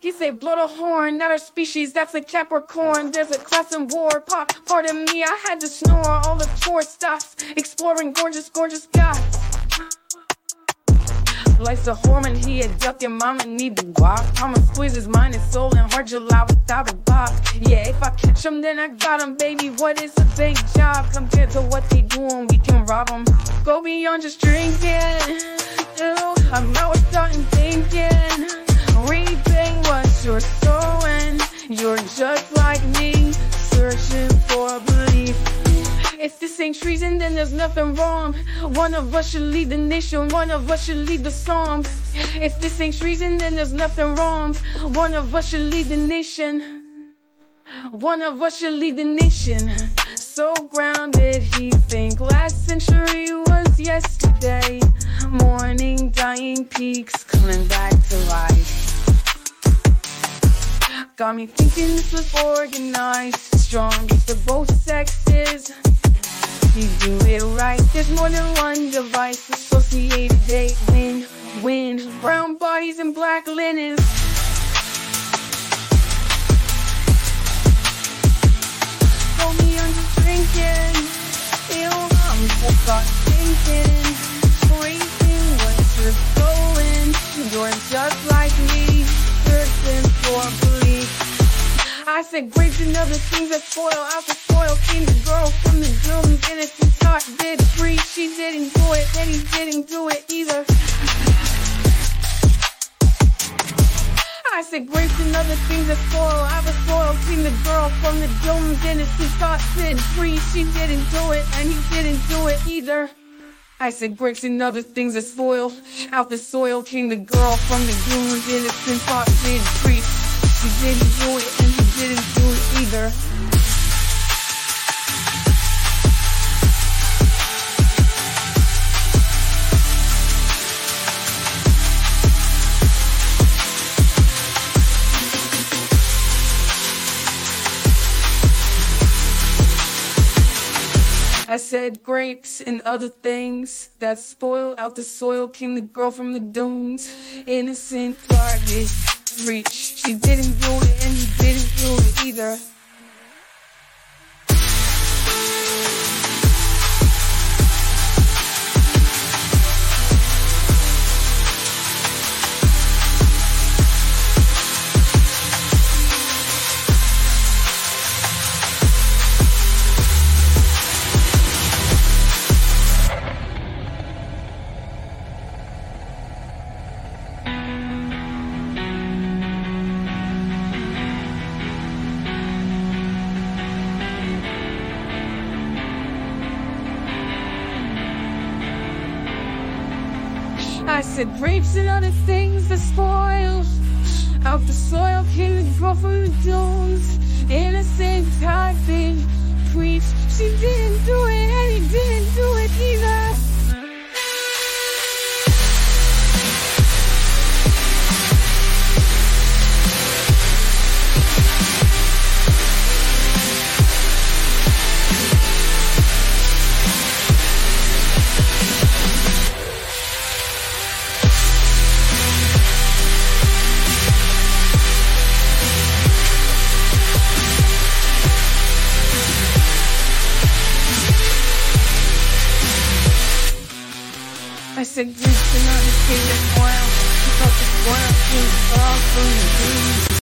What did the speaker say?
He say blow the horn, not a species, that's a Capricorn. There's a class in war, pop. Pardon me, I had to snore all the tourist stops, exploring gorgeous, gorgeous guys. Life's a hormone, he a duck, your mama need to walk. I'ma squeeze his mind and soul and heart July without a box. Yeah, if I catch him, then I got him, baby. What is a big job compared to what they doing? We can rob him. Go beyond just drinking. Ew, I'm out starting thinking. This ain't treason, then there's nothing wrong. One of us should lead the nation, one of us should lead the songs. If this ain't treason, then there's nothing wrong. One of us should lead the nation. One of us should lead the nation. So grounded, he think last century was yesterday. Morning, dying peaks, coming back to life. Got me thinking this was organized, strongest of both sexes. You do it right. There's more than one device associated. They win, win. Brown bodies and black linens. Told me I'm just drinking. Ew, I'm just thinking. What you're going. You're I said grapes and other things that spoil out the soil. Came the girl from the dunes, innocent heart did free. She didn't do it, and he didn't do it either. I said grapes and other things that spoil the soil. Came the girl from the did free. She didn't do it, and he didn't do it either. I said grapes and other things that spoil out the soil. Came the girl from the dunes, innocent heart did free. She didn't do it, and didn't do it either. I said grapes and other things that spoil out the soil. Came the girl from the dunes, innocent target reach. She didn't do I said grapes and other things the soil came the girl from the dunes. Innocent type thing, preach. She didn't do it, and he didn't do it either. I said, this is not a state of oil. the world you all from the.